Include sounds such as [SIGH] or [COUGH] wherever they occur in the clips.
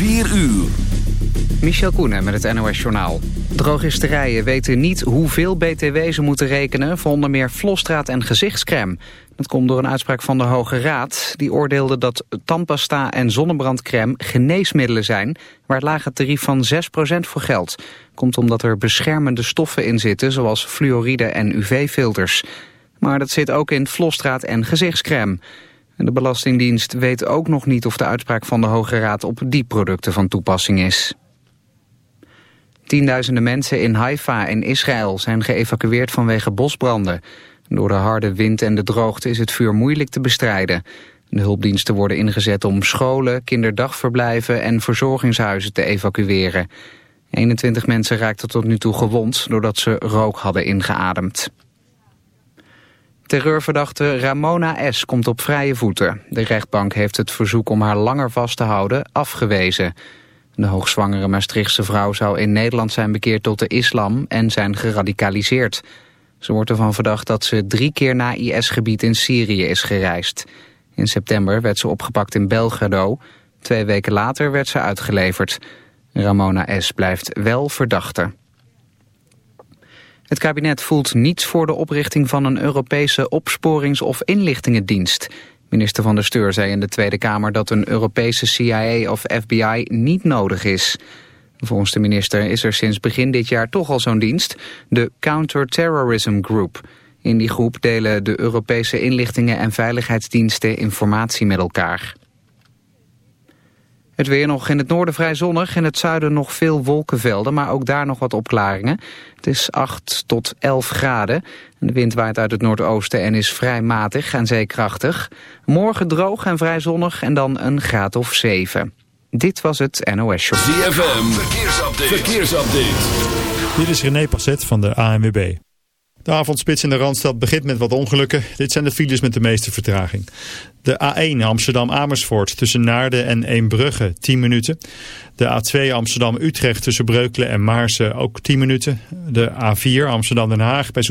4 uur. Michel Koenen met het NOS-journaal. Drogisterijen weten niet hoeveel btw ze moeten rekenen... voor onder meer vlosstraat en gezichtscrème. Dat komt door een uitspraak van de Hoge Raad. Die oordeelde dat tandpasta en zonnebrandcrème geneesmiddelen zijn... waar het lage tarief van 6% voor geldt. Komt omdat er beschermende stoffen in zitten... zoals fluoride en UV-filters. Maar dat zit ook in vlosstraat en gezichtscrème. En de Belastingdienst weet ook nog niet of de uitspraak van de Hoge Raad op die producten van toepassing is. Tienduizenden mensen in Haifa in Israël zijn geëvacueerd vanwege bosbranden. Door de harde wind en de droogte is het vuur moeilijk te bestrijden. De hulpdiensten worden ingezet om scholen, kinderdagverblijven en verzorgingshuizen te evacueren. 21 mensen raakten tot nu toe gewond doordat ze rook hadden ingeademd. Terreurverdachte Ramona S. komt op vrije voeten. De rechtbank heeft het verzoek om haar langer vast te houden afgewezen. De hoogzwangere Maastrichtse vrouw zou in Nederland zijn bekeerd tot de islam en zijn geradicaliseerd. Ze wordt ervan verdacht dat ze drie keer naar IS-gebied in Syrië is gereisd. In september werd ze opgepakt in Belgrado. Twee weken later werd ze uitgeleverd. Ramona S. blijft wel verdachte. Het kabinet voelt niets voor de oprichting van een Europese opsporings- of inlichtingendienst. Minister van der Steur zei in de Tweede Kamer dat een Europese CIA of FBI niet nodig is. Volgens de minister is er sinds begin dit jaar toch al zo'n dienst, de Counter-Terrorism Group. In die groep delen de Europese inlichtingen en veiligheidsdiensten informatie met elkaar. Het weer nog in het noorden vrij zonnig, in het zuiden nog veel wolkenvelden, maar ook daar nog wat opklaringen. Het is 8 tot 11 graden. De wind waait uit het noordoosten en is vrij matig en zeekrachtig. Morgen droog en vrij zonnig en dan een graad of 7. Dit was het NOS Show. ZFM, verkeersupdate. verkeersupdate. Dit is René Passet van de ANWB. De avondspits in de Randstad begint met wat ongelukken. Dit zijn de files met de meeste vertraging. De A1 Amsterdam-Amersfoort tussen Naarden en Eembrugge 10 minuten. De A2 Amsterdam-Utrecht tussen Breukelen en Maarsen ook 10 minuten. De A4 Amsterdam-Den Haag bij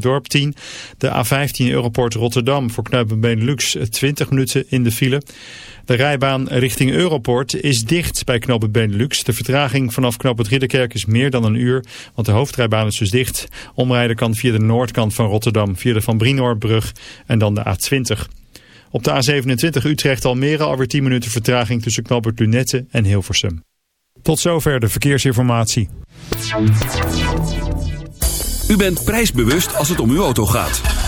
Dorp 10. De A15 Europort Rotterdam voor Kneupen Benelux 20 minuten in de file. De rijbaan richting Europort is dicht bij knooppunt Benelux. De vertraging vanaf knooppunt Ridderkerk is meer dan een uur, want de hoofdrijbaan is dus dicht. Omrijden kan via de noordkant van Rotterdam, via de Van Brienoordbrug en dan de A20. Op de A27 Utrecht-Almere alweer 10 minuten vertraging tussen knooppunt Lunette en Hilversum. Tot zover de verkeersinformatie. U bent prijsbewust als het om uw auto gaat.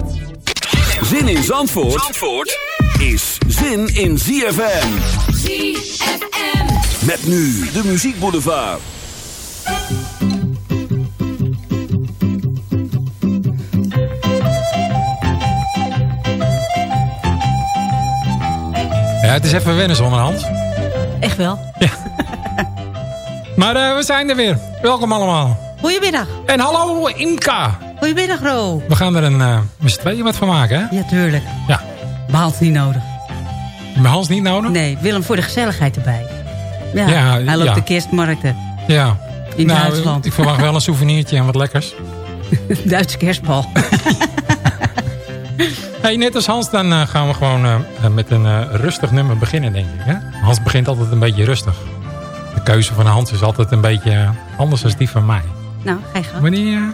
Zin in Zandvoort, Zandvoort is zin in ZFM. ZFM. Met nu de Muziek Boulevard. Ja, het is even wennen zonder Hans. Echt wel. [LAUGHS] Maar eh, we zijn er weer. Welkom allemaal. Goedemiddag. En hallo Imka. Goedemiddag, Ro. We gaan er een, uh, met z'n tweeën wat van maken, hè? Ja, tuurlijk. Ja. Maar Hans niet nodig. Maar Hans niet nodig? Nee, Willem voor de gezelligheid erbij. Ja, Ja, hij loopt ja. de kerstmarkten. Ja. In nou, Duitsland. Ik verwacht wel een souvenirtje en wat lekkers. [LAUGHS] Duitse kerstbal. [LAUGHS] Hey, net als Hans, dan eh, gaan we gewoon eh, met een rustig nummer beginnen, denk ik. Hè? Hans begint altijd een beetje rustig. De keuze van Hans is altijd een beetje anders dan die van mij. nou, ga je gang. Wanneer,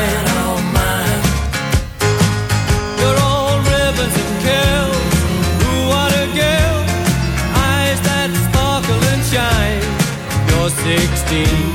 empty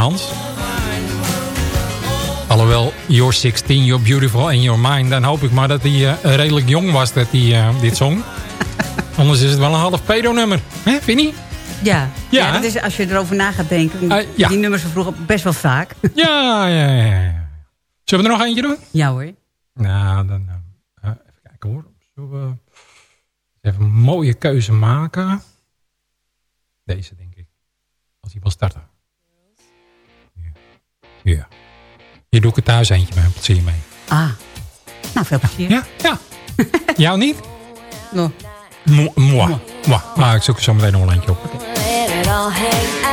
Hans. Alhoewel, You're 16, You're Beautiful and Your Mind... dan hoop ik maar dat hij eh, redelijk jong was dat hij eh, dit zong. [LAUGHS] Anders is het wel een half pedo-nummer. Vind je ja. ja. Dat is, als je erover na gaat denken. Eh, die nummers van vroeger best wel vaak. Ja, ja, ja. Zullen we er nog eentje doen? Ja hoor. Nou, dan even kijken hoor. Zullen even een mooie keuze maken? Deze denk ik. Als hij wil starten. doe ik er thuis eentje met plezier mee. Ah, nou veel plezier. Ja, ja. ja. [LAUGHS] Jou niet? No. Moi. Moi. Maar ik zoek er zo meteen nog een eentje op. out.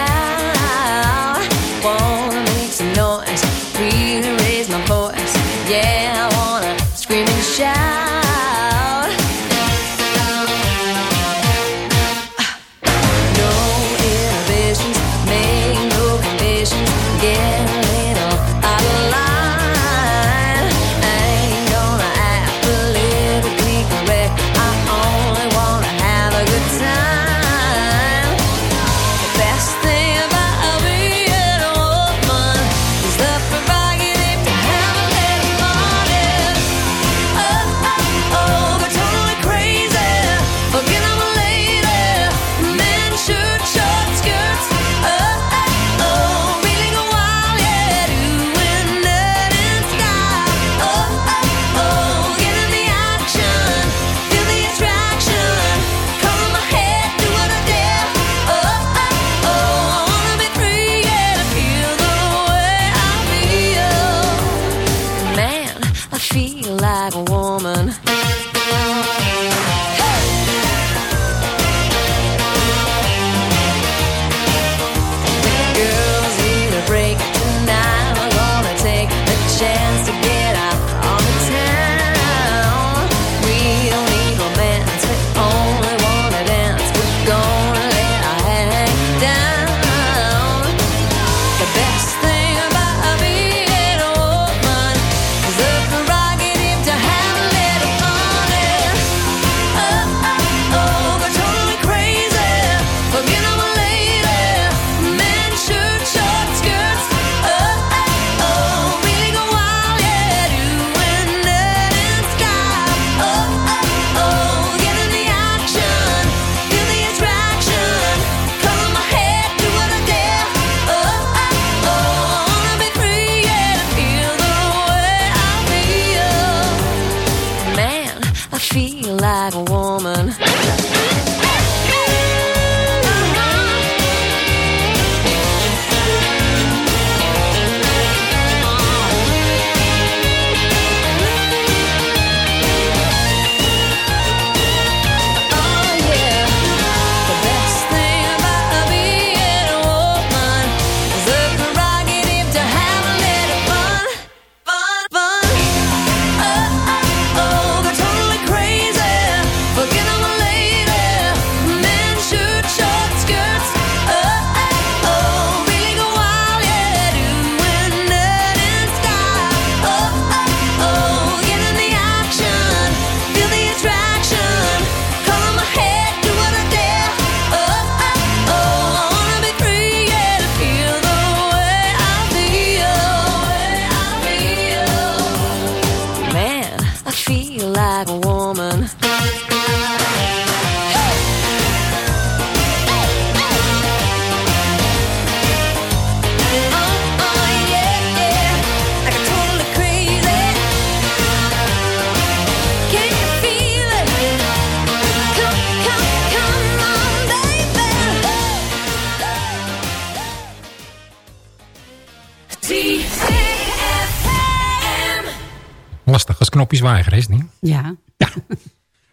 Lastig als knopjes weigeren, is het niet? Ja. [LAUGHS]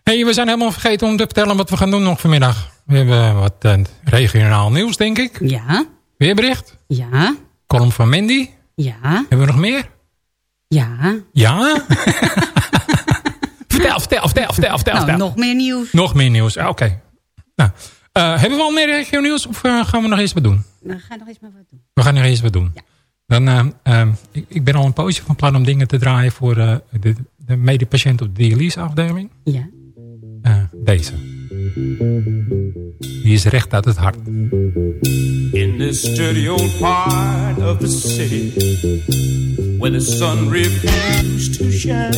hey, we zijn helemaal vergeten om te vertellen wat we gaan doen nog vanmiddag. We hebben wat eh, regionaal nieuws, denk ik. Ja. Weerbericht. Ja. Column van Mandy. Ja. Hebben we nog meer? Ja. Ja? [LAUGHS] vertel, vertel, vertel, vertel, vertel. Nou, nog meer nieuws. Nog meer nieuws, Ah, oké. Nou, eh, hebben we al meer regio nieuws of eh, gaan we nog eens wat doen? We gaan nog eens maar wat doen. We gaan er eens wat doen. Dan, eh, ik, ik ben al een poosje van plan om dingen te draaien voor eh, de, de medepatiënt op de dialyseafdeling. Ja. Eh, deze. Die is recht uit het hart. In this dirty old part of the city where the sun refused to shine,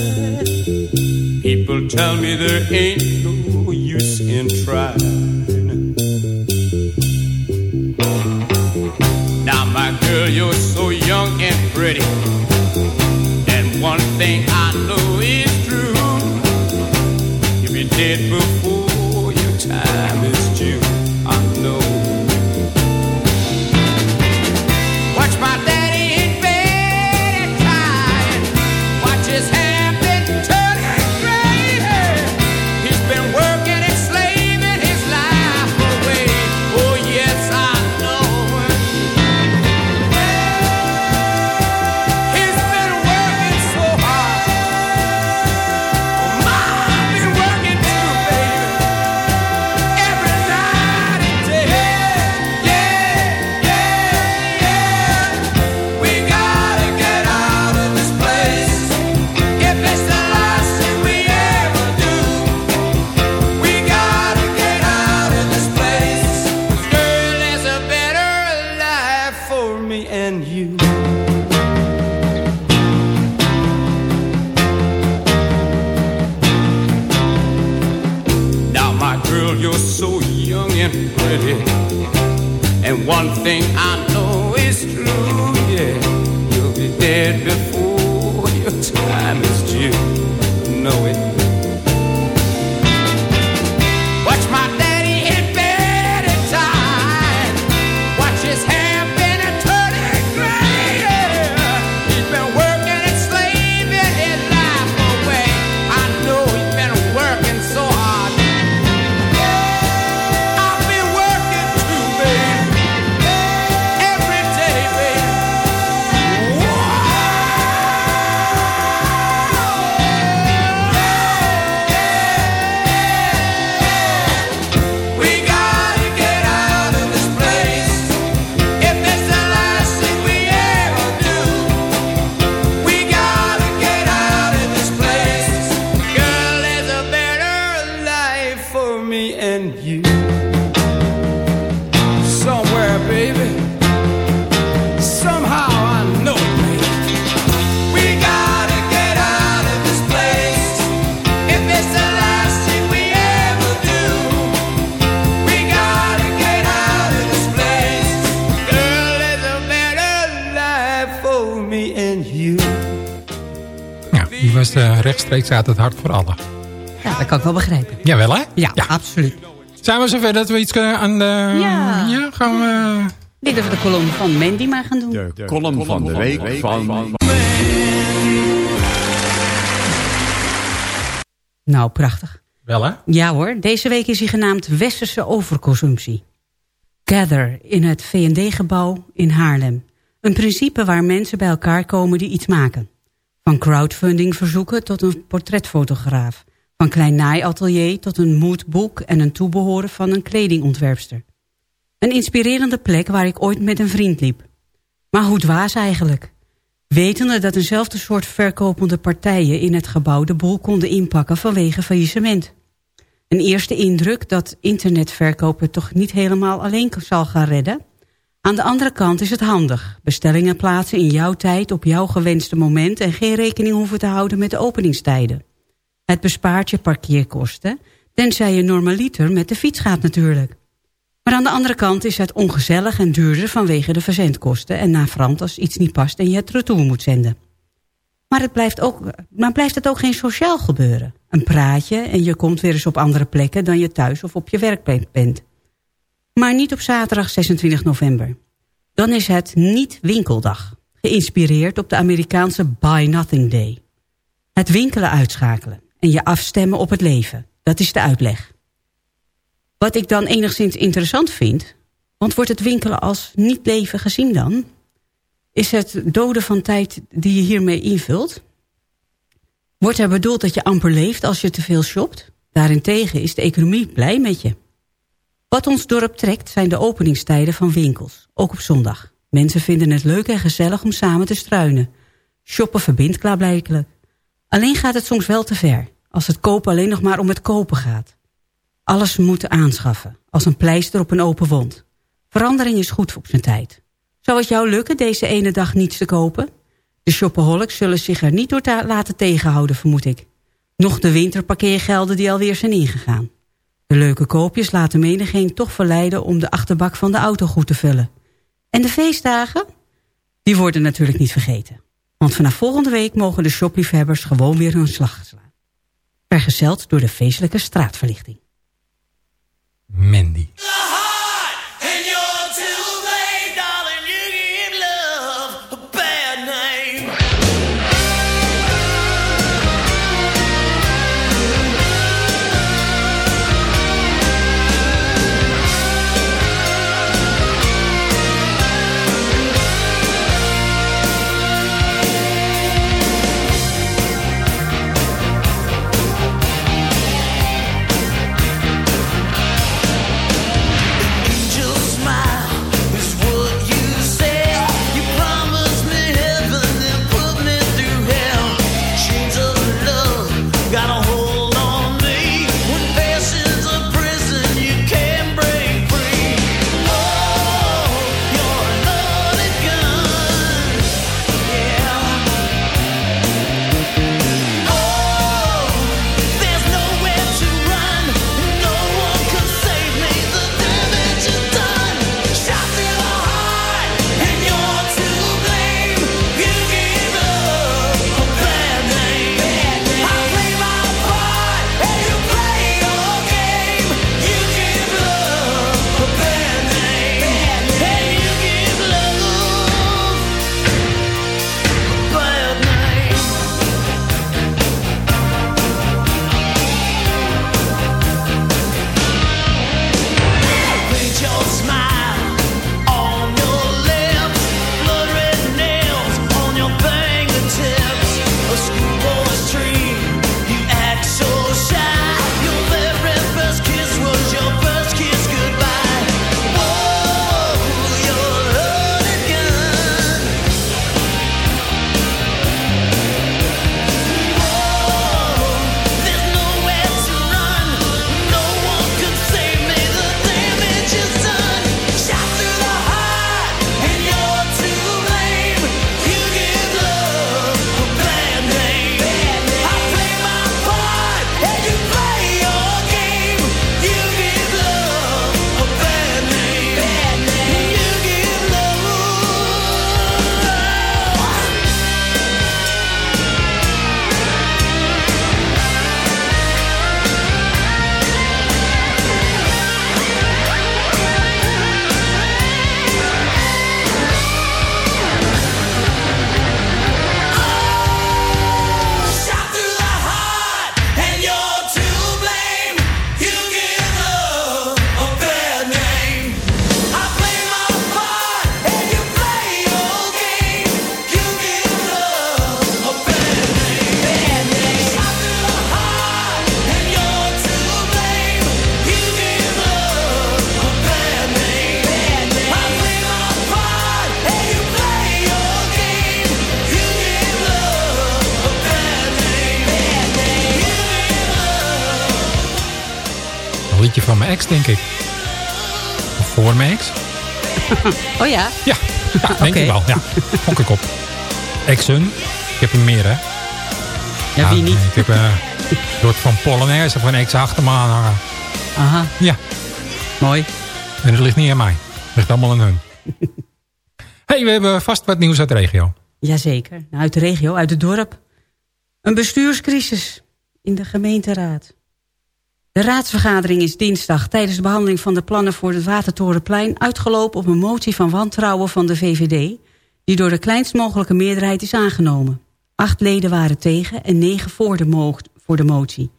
people tell me there ain't no use in trying. Now, my girl, you're pretty, and one thing I know is true. If you're dead before rechtstreeks uit het hart voor allen. Ja, dat kan ik wel begrijpen. Jawel hè? Ja, absoluut. Zijn we zover dat we iets eh, aan de... Ja. Ja, gaan we... Ik denk dat we de kolom van Mandy maar gaan doen. De column van de week van... Nou, prachtig. Wel hè? Ja hoor, deze week is hij genaamd Westerse overconsumptie. Gather in het V&D-gebouw in Haarlem. Een principe waar mensen bij elkaar komen die iets maken. Van crowdfunding verzoeken tot een portretfotograaf. Van klein naaiatelier tot een moodboek en een toebehoren van een kledingontwerpster. Een inspirerende plek waar ik ooit met een vriend liep. Maar hoe dwaas eigenlijk. Wetende dat eenzelfde soort verkopende partijen in het gebouw de boel konden inpakken vanwege faillissement. Een eerste indruk dat internetverkopen toch niet helemaal alleen zal gaan redden. Aan de andere kant is het handig. Bestellingen plaatsen in jouw tijd op jouw gewenste moment... en geen rekening hoeven te houden met de openingstijden. Het bespaart je parkeerkosten... tenzij je normaliter met de fiets gaat natuurlijk. Maar aan de andere kant is het ongezellig en duurder vanwege de verzendkosten... en navrant als iets niet past en je het retour moet zenden. Maar, het blijft, ook, maar blijft het ook geen sociaal gebeuren? Een praatje en je komt weer eens op andere plekken... dan je thuis of op je werk bent. Maar niet op zaterdag 26 november. Dan is het niet winkeldag. geïnspireerd op de Amerikaanse Buy Nothing Day. Het winkelen uitschakelen en je afstemmen op het leven. Dat is de uitleg. Wat ik dan enigszins interessant vind... want wordt het winkelen als niet leven gezien dan? Is het doden van tijd die je hiermee invult? Wordt er bedoeld dat je amper leeft als je te veel shopt? Daarentegen is de economie blij met je. Wat ons dorp trekt zijn de openingstijden van winkels, ook op zondag. Mensen vinden het leuk en gezellig om samen te struinen. Shoppen verbindt klaarblijkelijk. Alleen gaat het soms wel te ver, als het kopen alleen nog maar om het kopen gaat. Alles moeten aanschaffen, als een pleister op een open wond. Verandering is goed op zijn tijd. Zou het jou lukken deze ene dag niets te kopen? De shopaholics zullen zich er niet door te laten tegenhouden, vermoed ik. Nog de winterparkeergelden die alweer zijn ingegaan. De leuke koopjes laten menigeen toch verleiden om de achterbak van de auto goed te vullen. En de feestdagen? Die worden natuurlijk niet vergeten. Want vanaf volgende week mogen de shopliefhebbers gewoon weer hun slag slaan. Vergezeld door de feestelijke straatverlichting. Mandy. Liedje van mijn ex, denk ik. Of voor mijn ex. [LAUGHS] Oh ja? Ja, ja denk ik wel. Ja, ik op. Exen. Ik heb er meer, hè. Ja, wie nee, niet? Ik heb eh, [LAUGHS] een soort van Polonaise van ex achter me aanhangen. Aha, Ja, mooi. en dat ligt niet aan mij. Het ligt allemaal aan hun. [LAUGHS] hey, we hebben vast wat nieuws uit de regio. Jazeker, Nou, uit de regio, uit het dorp. Een bestuurscrisis in de gemeenteraad. De raadsvergadering is dinsdag tijdens de behandeling van de plannen voor het Watertorenplein uitgelopen op een motie van wantrouwen van de VVD die door de kleinst mogelijke meerderheid is aangenomen. Acht leden waren tegen en negen voor de, motie.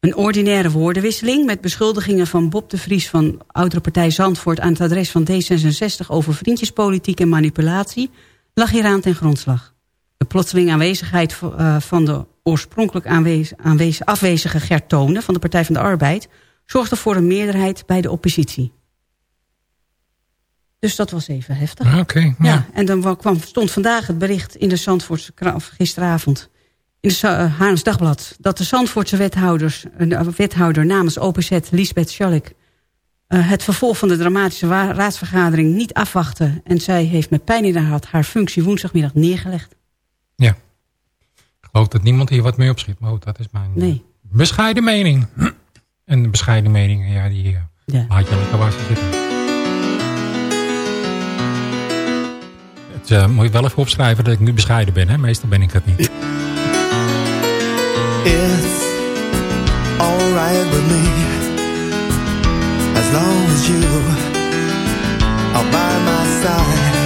Een ordinaire woordenwisseling met beschuldigingen van Bob de Vries... van oudere partij Zandvoort aan het adres van D66... over vriendjespolitiek en manipulatie... lag hieraan ten grondslag. De plotseling aanwezigheid uh, van de oorspronkelijk aanwez aanwez afwezige Gert Tonen... van de Partij van de Arbeid... zorgde voor een meerderheid bij de oppositie. Dus dat was even heftig. Ah, Ja, ja. en dan wa- kwam, stond vandaag het bericht in de Zandvoortse krant, of gisteravond, in het uh, Dagblad, dat de Zandvoortse wethouders, uh, wethouder namens OPZ, Lisbeth Schalk, uh, het vervolg van de dramatische raadsvergadering niet afwachtte. En zij heeft met pijn in haar hart haar functie woensdagmiddag neergelegd. ja. Ik geloof dat niemand hier wat mee opschiet. Maar goed, dat is mijn Nee. bescheiden mening. [CLEARS THROAT] En de bescheiden meningen, ja, die eh, Ja. laat je lekker waar ze zitten. Het eh, moet je wel even opschrijven dat ik nu bescheiden ben. Hè? Meestal ben ik dat niet. It's alright with me as long as you are by my side.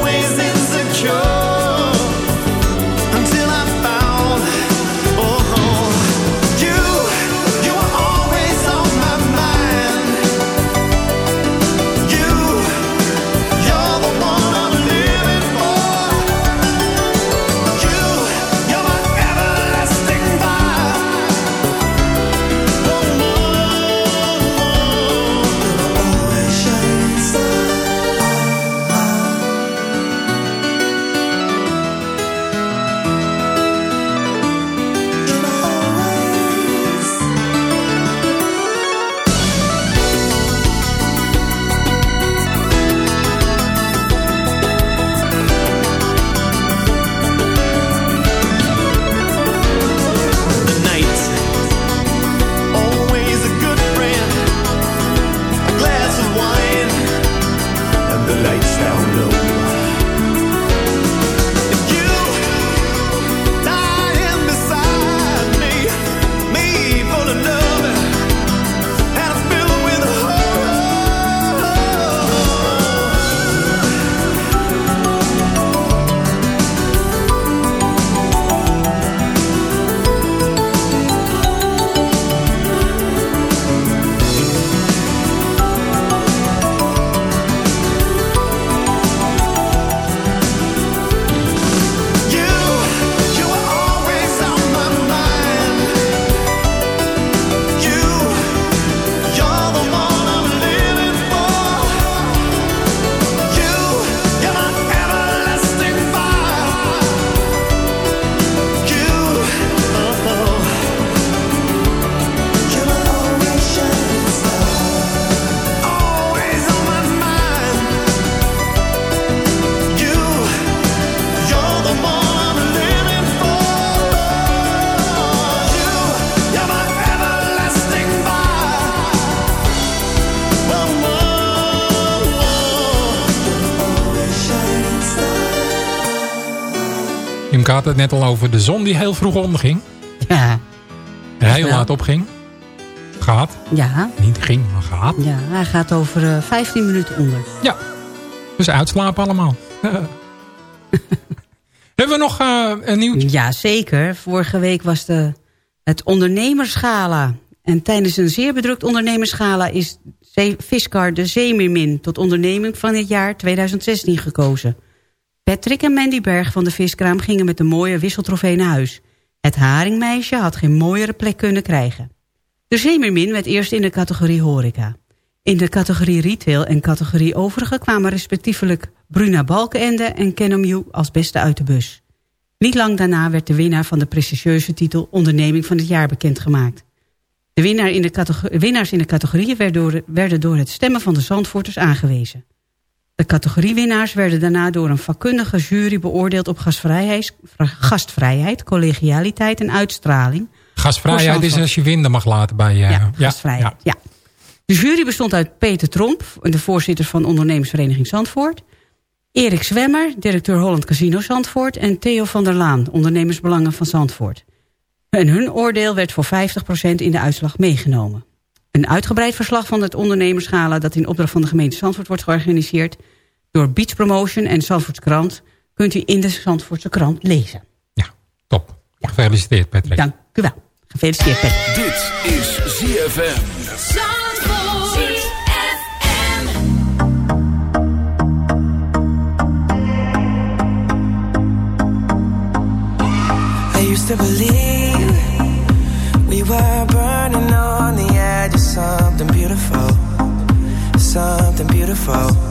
had het net al over de zon die heel vroeg onderging. Ja, En heel laat opging. Gaat. ja, Niet ging, maar gaat. ja hij gaat over uh, 15 minuten onder. Ja. Dus uitslapen allemaal. [LAUGHS] Hebben we nog uh, een nieuwtje? Ja, zeker. Vorige week was de Het ondernemersgala. En tijdens een zeer bedrukt ondernemersgala is Viscar de Zeemeermin tot onderneming van het jaar 2016 gekozen. Patrick en Mandy Berg van de Viskraam gingen met een mooie wisseltrofee naar huis. Het haringmeisje had geen mooiere plek kunnen krijgen. De Zeemeermin werd eerst in de categorie horeca. In de categorie retail en categorie overige kwamen respectievelijk Bruna Balkenende en Kenomju als beste uit de bus. Niet lang daarna werd de winnaar van de prestigieuze titel Onderneming van het jaar bekendgemaakt. De winnaar in de winnaars in de categorieën werden door, werden door het stemmen van de Zandvoorters aangewezen. De categoriewinnaars werden daarna door een vakkundige jury beoordeeld op gastvrijheid, gastvrijheid collegialiteit en uitstraling. Gastvrijheid is als je winden mag laten bij... eh, Ja, gastvrijheid. Ja. De jury bestond uit Peter Tromp, de voorzitter van ondernemersvereniging Zandvoort. Erik Zwemmer, directeur Holland Casino Zandvoort. En Theo van der Laan, ondernemersbelangen van Zandvoort. En hun oordeel werd voor 50% in de uitslag meegenomen. Een uitgebreid verslag van het ondernemerschala... dat in opdracht van de gemeente Zandvoort wordt georganiseerd... door Beach Promotion en Zandvoorts Krant... kunt u in de Zandvoortse krant lezen. Top. Gefeliciteerd, Patrick. Dank u wel. Gefeliciteerd, Patrick. Dit is ZFM. I used to believe we were burning on the edge of something beautiful, something beautiful.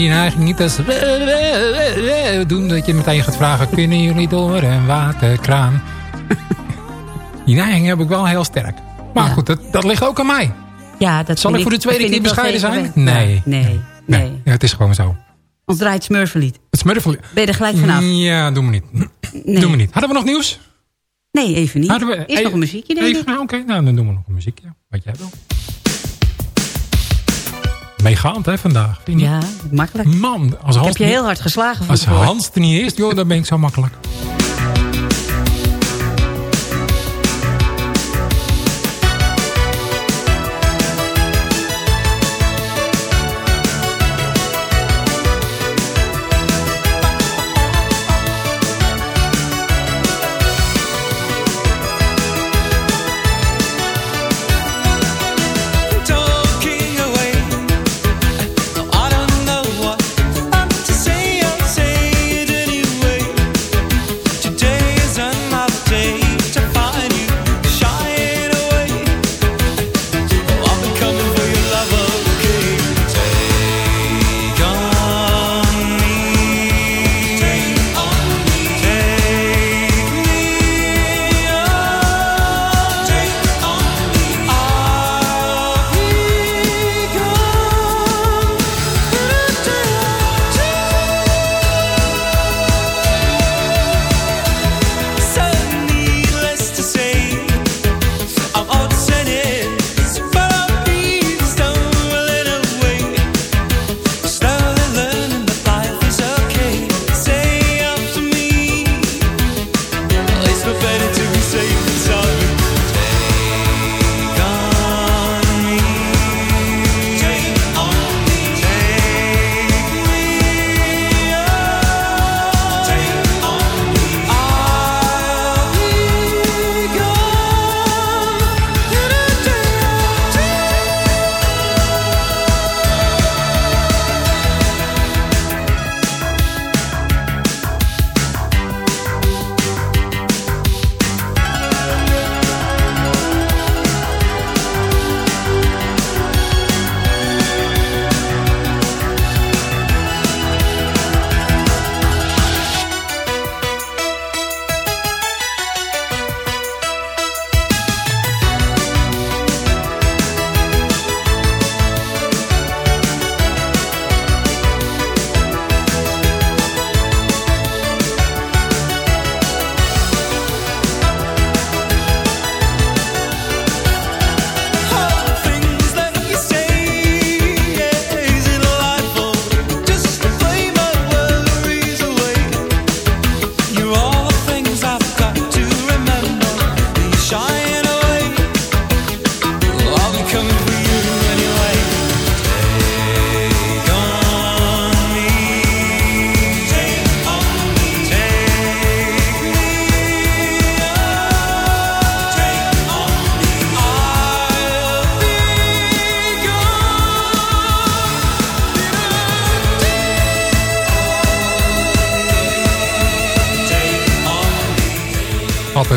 Die neiging niet als... doen dat je meteen gaat vragen... kunnen jullie door een waterkraan? [LAUGHS] Die neiging heb ik wel heel sterk. Maar goed, dat, dat ligt ook aan mij. Ja, dat Zal ik voor de tweede keer bescheiden zijn? Nee. Nee, nee. Ja, het is gewoon zo. Ons draait Smurfenlied. Het. Ben je er gelijk vanaf? Ja, doe me niet. Nee. Doe me niet. Hadden we nog nieuws? Nee, even niet. Hadden we, Is even- nog een muziekje, denk even, ik. nou, Oké, nou dan doen we nog een muziekje. Wat jij wil. Meegaand hè vandaag. Ja, makkelijk. Man, als Ik Hans, heb je heel hard geslagen als. Hans er niet is, joh, dan ben ik zo makkelijk.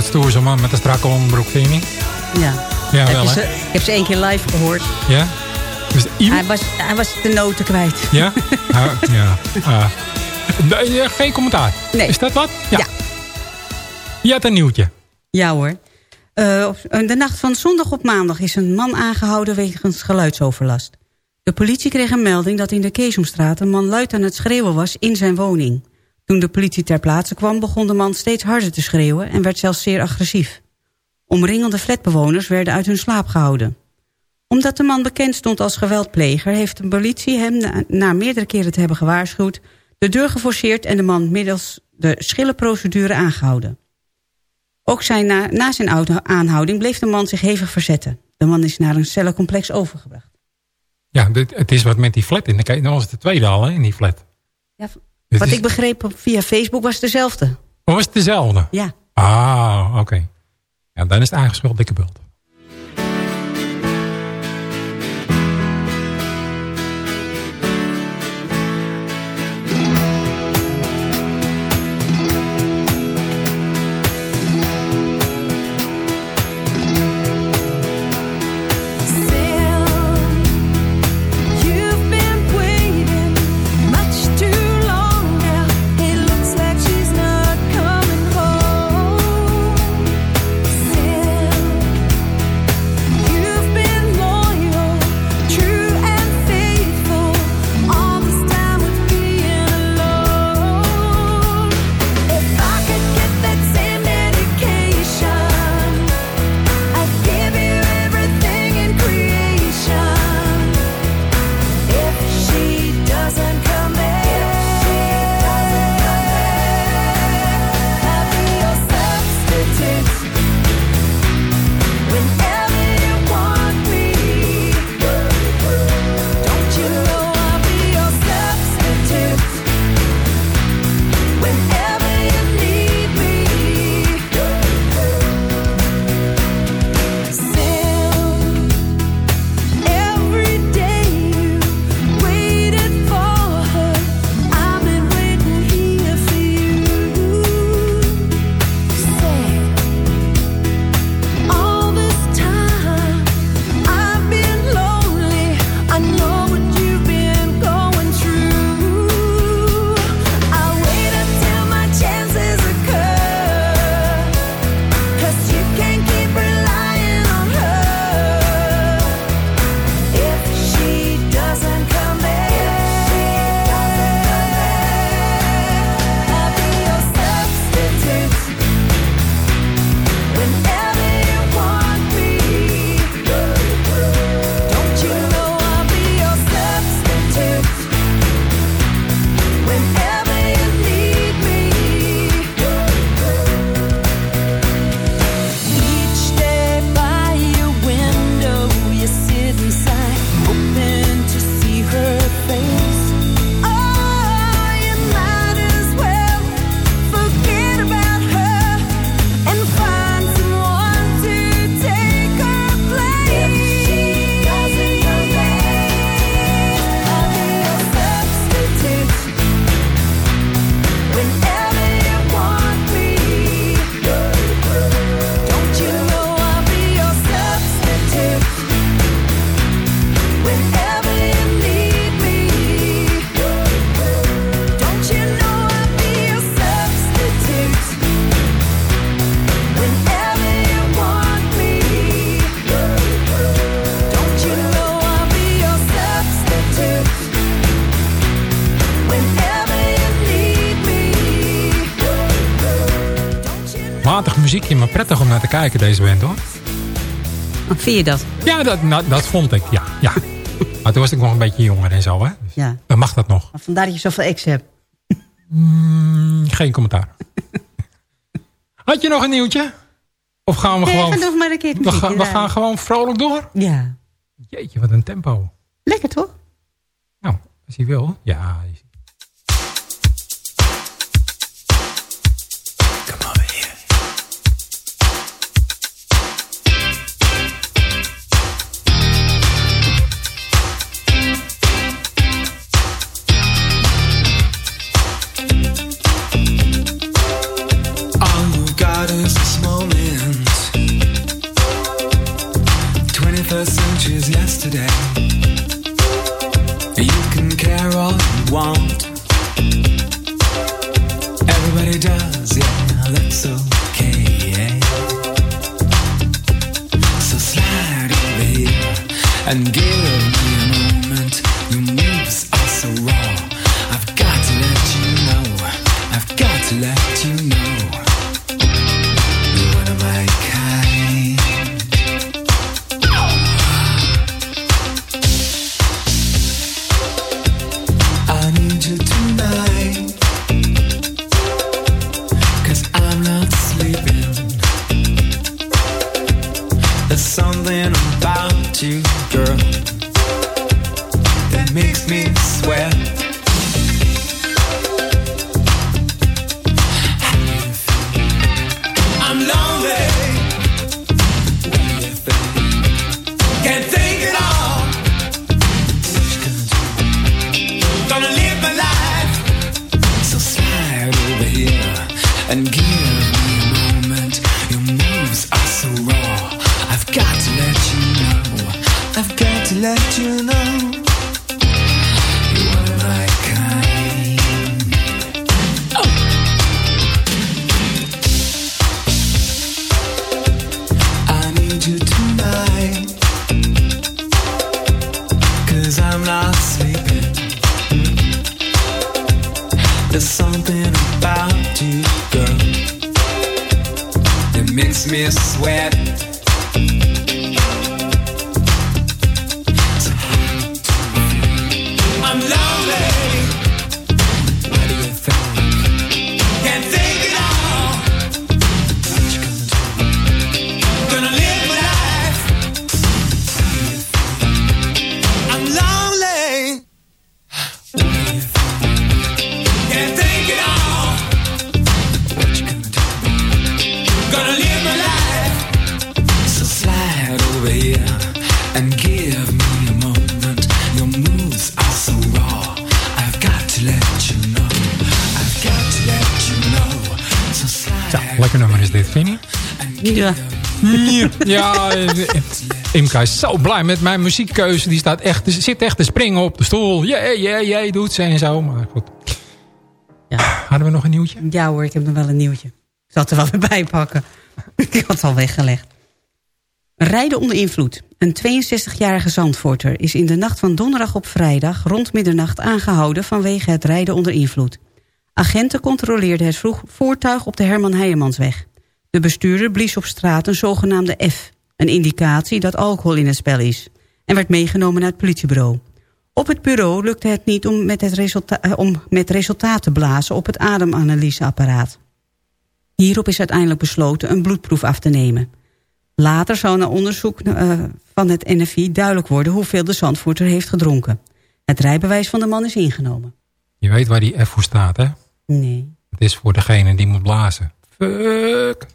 Stoer man met een strakke onderbroek, vind je niet? Ja. Ja, wel hè? eh, ik heb ze één keer live gehoord. Ja? Dus. Hij was, hij was de noten kwijt. Ja? [LAUGHS] Ah, ja. Ah. Eh, geen commentaar. Nee. Is dat wat? Ja. Ja. Je had een nieuwtje. Ja hoor. Eh, op de nacht van zondag op maandag is een man aangehouden wegens geluidsoverlast. De politie kreeg een melding dat in de Keesomstraat een man luid aan het schreeuwen was in zijn woning. Toen de politie ter plaatse kwam begon de man steeds harder te schreeuwen en werd zelfs zeer agressief. Omringende flatbewoners werden uit hun slaap gehouden. Omdat de man bekend stond als geweldpleger... heeft de politie hem na, na meerdere keren te hebben gewaarschuwd... de deur geforceerd en de man middels de schillenprocedure aangehouden. Ook zijn na, na zijn aanhouding bleef de man zich hevig verzetten. De man is naar een cellencomplex overgebracht. Ja, dit, het is wat met die flat in de kijk. Dat was het de tweede al, hè, in die flat. Ja, Wat is- ik begreep via Facebook was het dezelfde. Oh, was het dezelfde? Ja. Ah, oké. Ja, dan is het eigenlijk wel dikke bult. Maar prettig om naar te kijken deze band hoor. Wat vind je dat? Ja, dat, nou, dat vond ik, ja. ja. [LAUGHS] Maar toen was ik nog een beetje jonger en zo, hè. Ja. Dan mag dat nog. Maar vandaar dat je zoveel ex hebt. Mm, geen commentaar. [LAUGHS] Had je nog een nieuwtje? Of gaan we Nee, gewoon... ga nog maar een keer we, gaan, we gaan gewoon vrolijk door? Ja. Jeetje, wat een tempo. Lekker toch? Nou, als hij wil. Ja. Lekker nummer is dit, vind je niet? Ja. Ja, Imka is zo blij met mijn muziekkeuze. Die staat echt, zit echt te springen op de stoel. Jee, jee, jee, doet ze en zo. Maar goed. Ja. Hadden we nog een nieuwtje? Ja hoor, ik heb nog wel een nieuwtje. Ik zal het er wel weer bij pakken. ik had het al weggelegd. Rijden onder invloed. Een 62-jarige Zandvoorter is in de nacht van donderdag op vrijdag... rond middernacht aangehouden vanwege het rijden onder invloed. Agenten controleerden het vroeg voertuig op de Herman Heijemansweg. De bestuurder blies op straat een zogenaamde F... een indicatie dat alcohol in het spel is... en werd meegenomen naar het politiebureau. Op het bureau lukte het niet om met, het eh, om met resultaat te blazen op het ademanalyseapparaat. Hierop is uiteindelijk besloten een bloedproef af te nemen. Later zou na onderzoek eh, van het NFI duidelijk worden hoeveel de Zandvoorter heeft gedronken. Het rijbewijs van de man is ingenomen. Je weet waar die F voor staat, hè? Nee. Het is voor degene die moet blazen. Fuck.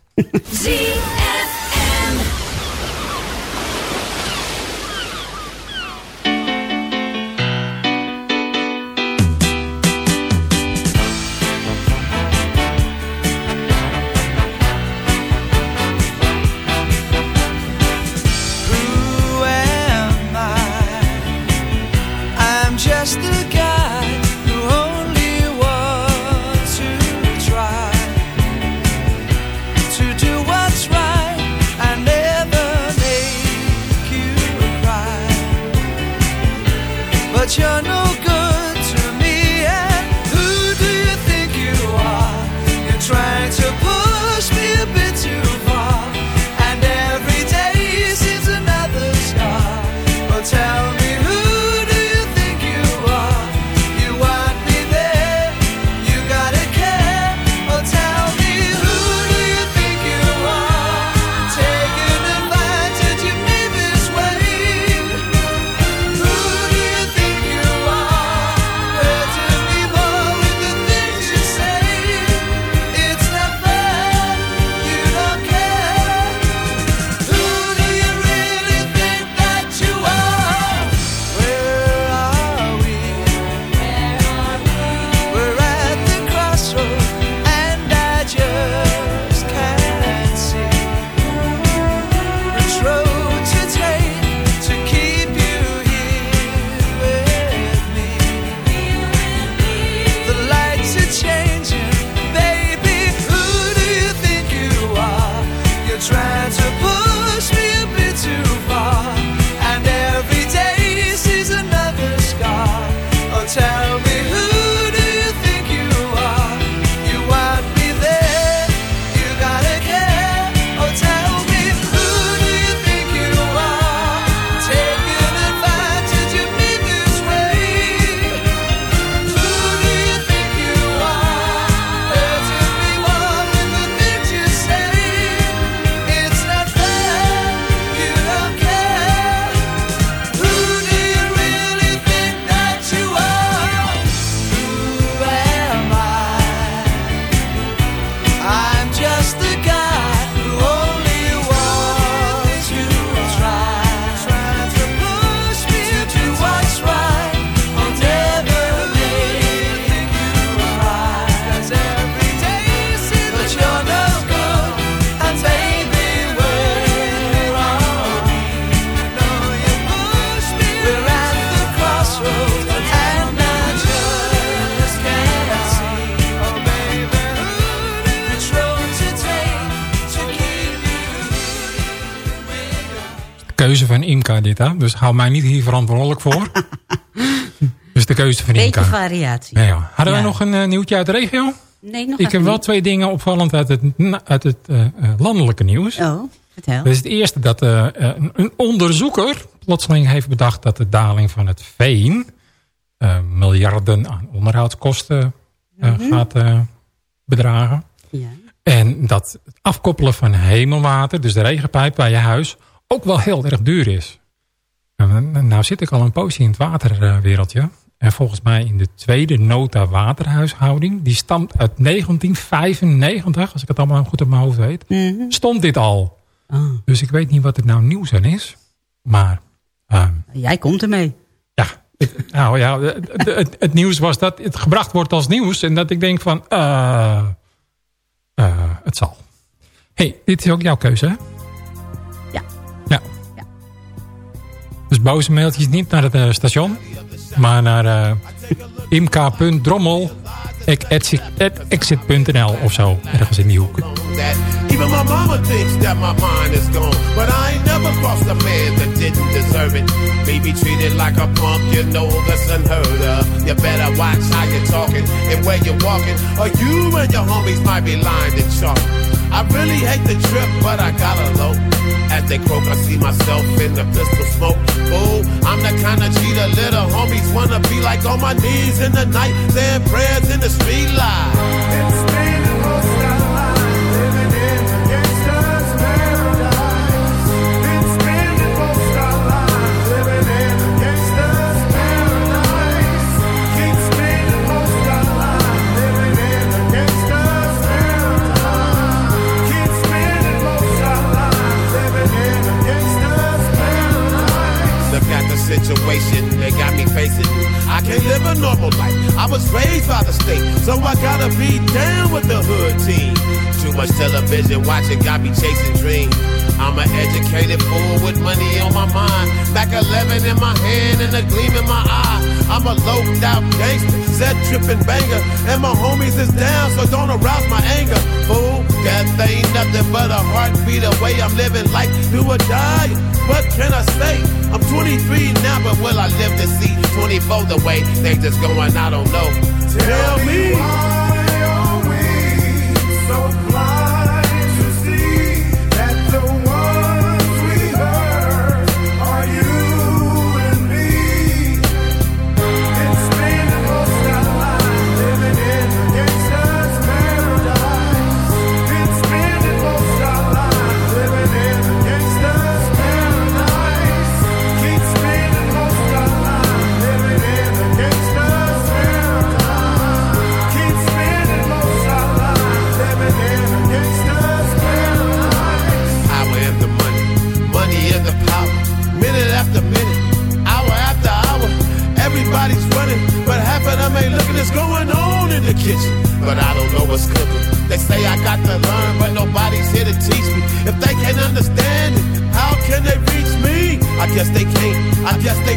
Imka dit, hè? Dus hou mij niet hier verantwoordelijk voor. [LAUGHS] dus de keuze van Beetje Imka. variatie. Ja, ja. Hadden wij nog een eh, nieuwtje uit de regio? Nee, nog Ik heb wel niet. twee dingen opvallend uit het, uit het eh, eh, landelijke nieuws. Oh, vertel. Dat is het eerste dat een- onderzoeker plotseling heeft bedacht dat de daling van het veen miljarden aan onderhoudskosten Mhm. gaat bedragen. Ja. En dat het afkoppelen van hemelwater, dus de regenpijp bij je huis, ook wel heel erg duur is. Nou zit ik al een poosje in het waterwereldje. En volgens mij in de tweede nota waterhuishouding, die stamt uit 1995, als ik het allemaal goed op mijn hoofd weet, Mhm. stond dit al. Ah, Dus ik weet niet wat het nou nieuws aan is. Maar ehm, jij komt ermee. ja, ik- nou ja, het, het, het nieuws was dat het gebracht wordt als nieuws. En dat ik denk van, eh, eh, het zal. hey, dit is ook jouw keuze, hè? Ja. Dus boze mailtjes niet naar het eh, station, maar naar imk.drommel exit.nl of zo, ergens in die hoek. Even my mama thinks mind is deserve it. Like a punk, you know that's unheard of. You better watch how you're talking and where you're walking, or you and your homies might be and chalk. I really hate the trip, but I gotta low. As they croak, I see myself in the pistol smoke. Oh, I'm the kind of cheater little homies wanna be like on my knees in the night, saying prayers in the street light. Me facing. I can't live a normal life. I was raised by the state, so I gotta be down with the hood team. Too much television watching got me chasing dreams. I'm an educated fool with money on my mind. Back 11 in my hand and a gleam in my eye. I'm a loped out gangster, set tripping banger. And my homies is down, so don't arouse my anger. Fool, death ain't nothing but a heartbeat away. I'm living life do or die. What can I say? I'm 23 now, but will I live to see 24 the way things is going? I don't know. Tell me. Why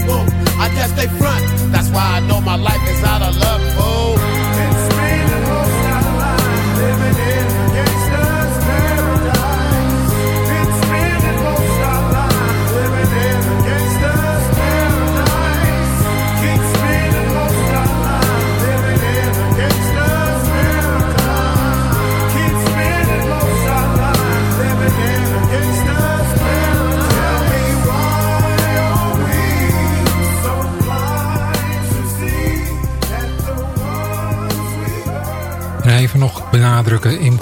I guess they front.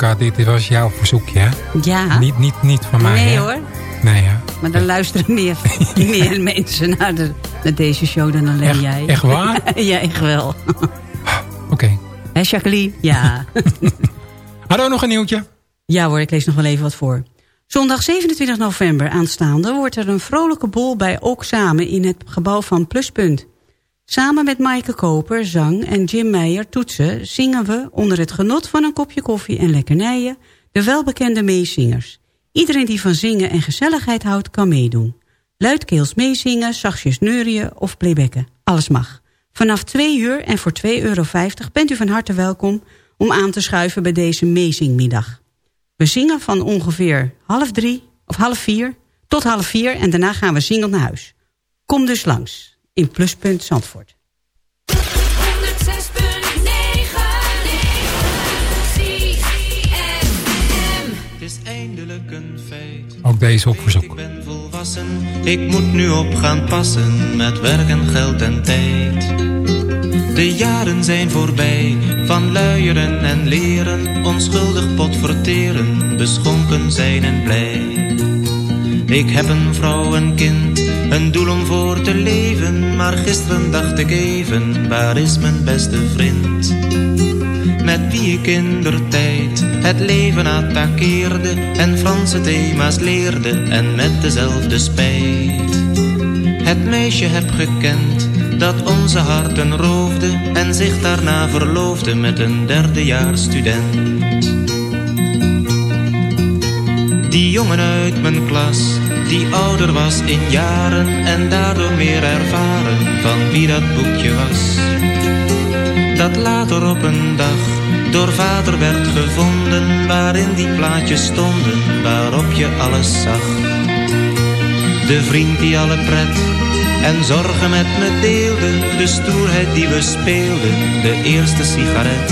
Imka, dit was jouw verzoekje, hè? Ja, Niet, niet, niet van mij, nee hè? hoor. Nee, hè? Maar dan luisteren meer, [LAUGHS] meer mensen naar, de, naar deze show dan alleen Echt- jij. echt waar? [LAUGHS] ja, echt wel. Oké. Hé, Jacqueline? Ja. [LAUGHS] We nog een nieuwtje? ja hoor, ik lees nog wel even wat voor. Zondag 27 november aanstaande wordt er een vrolijke bol bij Ook Samen in het gebouw van Pluspunt. Samen met Maaike Koper, zang en Jim Meijer toetsen zingen we onder het genot van een kopje koffie en lekkernijen de welbekende meezingers. Iedereen die van zingen en gezelligheid houdt kan meedoen. Luidkeels meezingen, zachtjes neurien of playbacken. Alles mag. Vanaf 2 uur en voor 2,50 euro bent u van harte welkom om aan te schuiven bij deze meezingmiddag. We zingen van ongeveer half drie of half vier Tot half vier en daarna gaan we zingend naar huis. Kom dus langs in Pluspunt Zandvoort. 106.9 Het is eindelijk een feit. Ook deze op verzoek. Ik ben volwassen, ik moet nu op gaan passen met werk en geld en tijd. De jaren zijn voorbij, van luieren en leren, onschuldig pot verteren, beschonken zijn en blij. Ik heb een vrouw, een kind, een doel om voor te leven, maar gisteren dacht ik even, waar is mijn beste vriend? Met wie ik in der tijd het leven attaqueerde en Franse thema's leerde en met dezelfde spijt. Het meisje heb gekend dat onze harten roofde en zich daarna verloofde met een derdejaars student. Die jongen uit mijn klas, die ouder was in jaren en daardoor meer ervaren van wie dat boekje was. Dat later op een dag door vader werd gevonden, waarin die plaatjes stonden, waarop je alles zag. De vriend die alle pret en zorgen met me deelde, de stoerheid die we speelden, de eerste sigaret.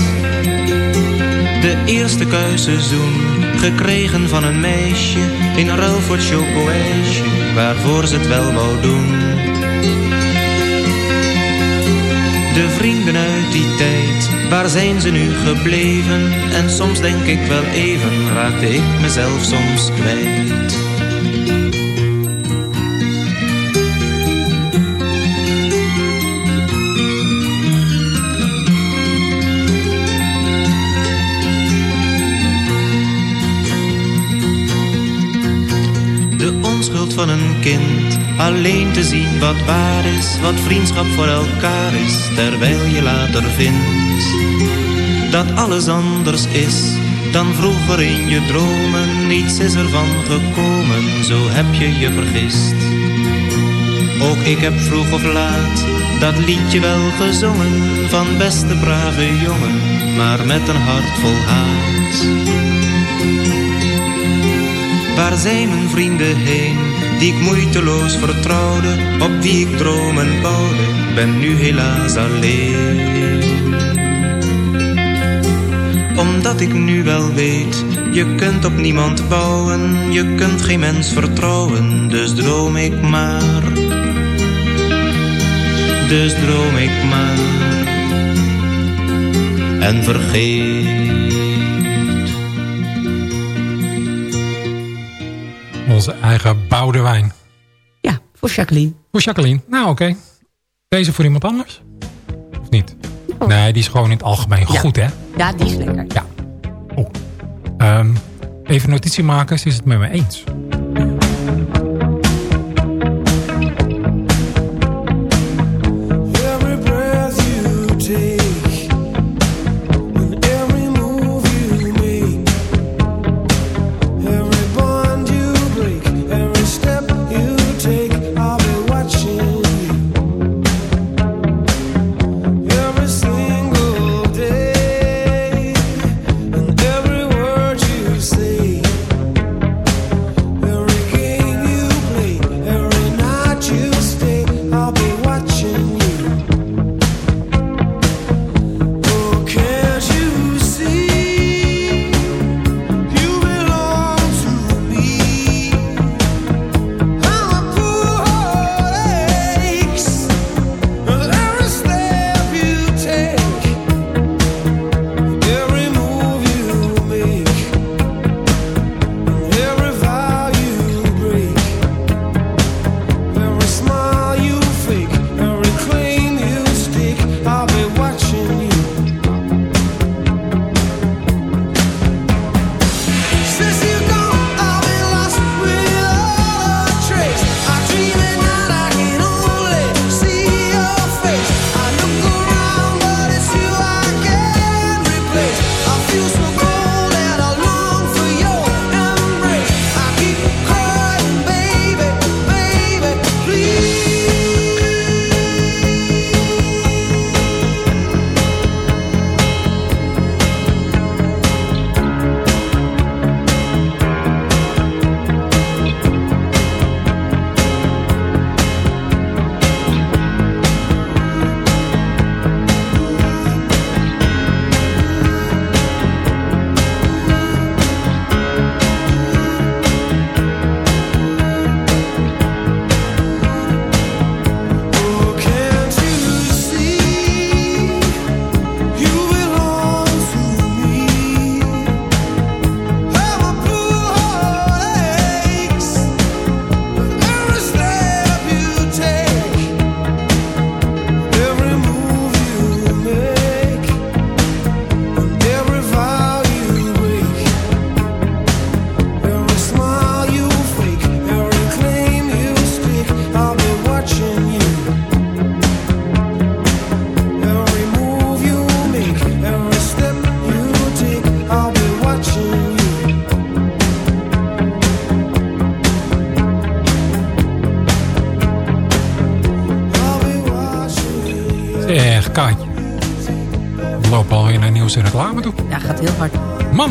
De eerste kuiseizoen, gekregen van een meisje, in ruil voor chocoijsje, waarvoor ze het wel wou doen. De vrienden uit die tijd, waar zijn ze nu gebleven? En soms denk ik wel even, raakte ik mezelf soms kwijt. Onschuld van een kind, alleen te zien wat waar is, wat vriendschap voor elkaar is, terwijl je later vindt dat alles anders is dan vroeger in je dromen. Niets is ervan gekomen, zo heb je je vergist. Ook ik heb vroeg of laat dat liedje wel gezongen van beste brave jongen, maar met een hart vol haat. Waar zijn mijn vrienden heen, die ik moeiteloos vertrouwde, op wie ik dromen bouwde, ben nu helaas alleen. Omdat ik nu wel weet, je kunt op niemand bouwen, je kunt geen mens vertrouwen, dus droom ik maar. Dus droom ik maar. En vergeet. Onze eigen Boudewijn. Ja, voor Jacqueline. Voor Jacqueline. Nou, oké. Deze voor iemand anders? Of niet? Nee, die is gewoon in het algemeen Ja. goed, hè? Ja, die is lekker. Ja. Oh. Ehm, even notitie maken, ze is het met me eens.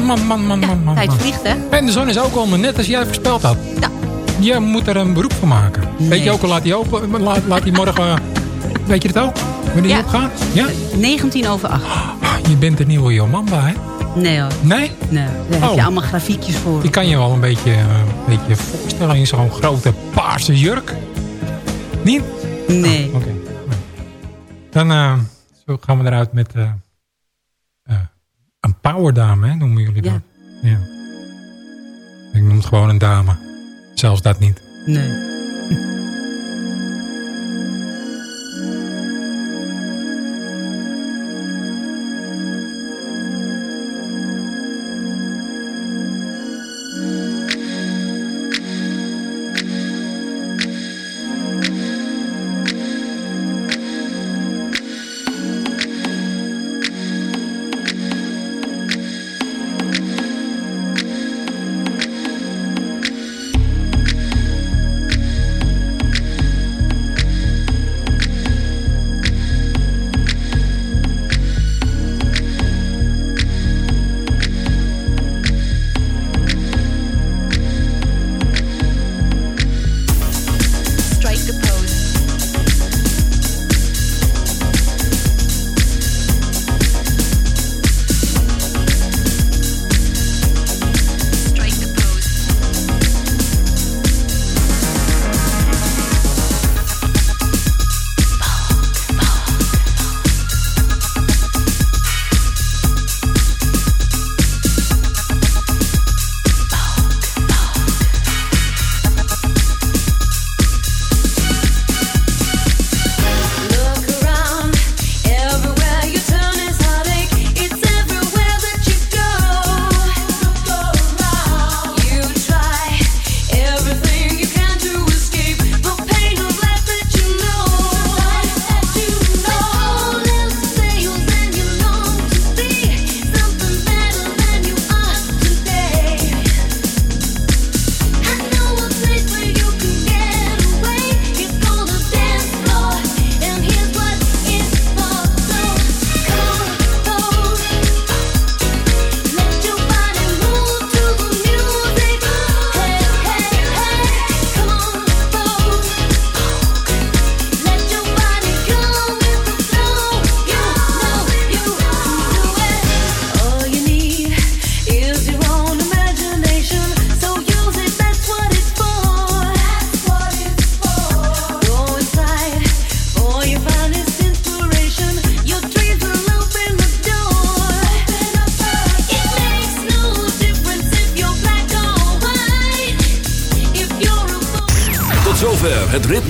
Man, man, man, man, man, man. Tijd vliegt, hè? En de zon is ook onder, net als jij voorspeld had. Ja. Je moet er een beroep van maken. Weet je ook al, laat hij open, laat, laat hij morgen... eh, weet je het ook? Wanneer Ja. je opgaat? Ja? 19 over 8. Je bent de nieuwe Jomanda, hè? Nee hoor. Nee? Nee, daar heb Oh. je allemaal grafiekjes voor. Die kan je wel een beetje, eh, een beetje voorstellen in zo'n grote paarse jurk. Niet? Nee. Oh, Oké. Dan eh, zo gaan we eruit met powerdame, hè, noemen jullie dat? Ja. Ik noem het gewoon een dame. Zelfs dat niet. Nee.